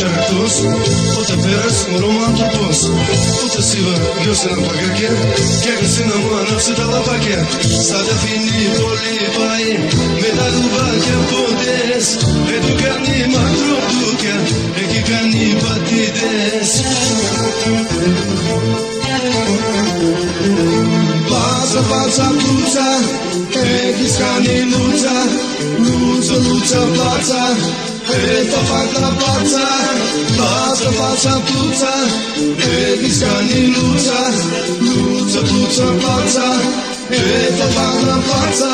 Шарктос, Ота перес, Роман Топос, Ота сива, Гьосена Пагаке, Кега сина Мана Всетала Паке, Сада фини Поли Паи, Медалу Баке Подес, Еду Кани Макро Дуке, Еки Кани Патидес. Pasa, Etapata pata, basta pata puta, eliscani luta, luta puta pata, etapata pata.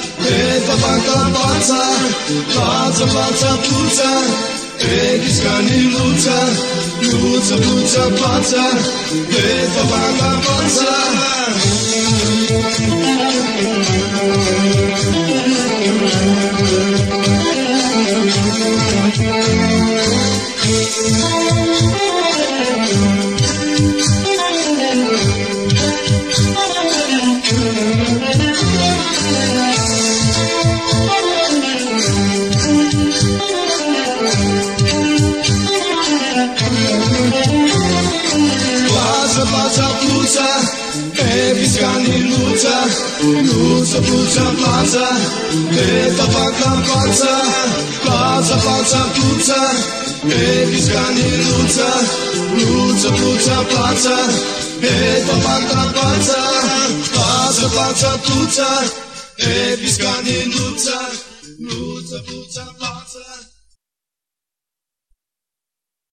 Eta baka batza, batza, batza, tutza Egiz gani luța, luța lutza, batza Eta baka batza πλάτσα πλούτσα, έχεις κάνει λούτσα. Λούτσα πλούτσα πλάτσα, με τα πάντα πλάτσα Πλάτσα πλάτσα πλούτσα, έχεις κάνει λούτσα. Λούτσα πλούτσα πλάτσα, με τα πάντα πλάτσα Πλάτσα πλάτσα πλούτσα, έχεις κάνει λούτσα. Λούτσα πλούτσα πλάτσα.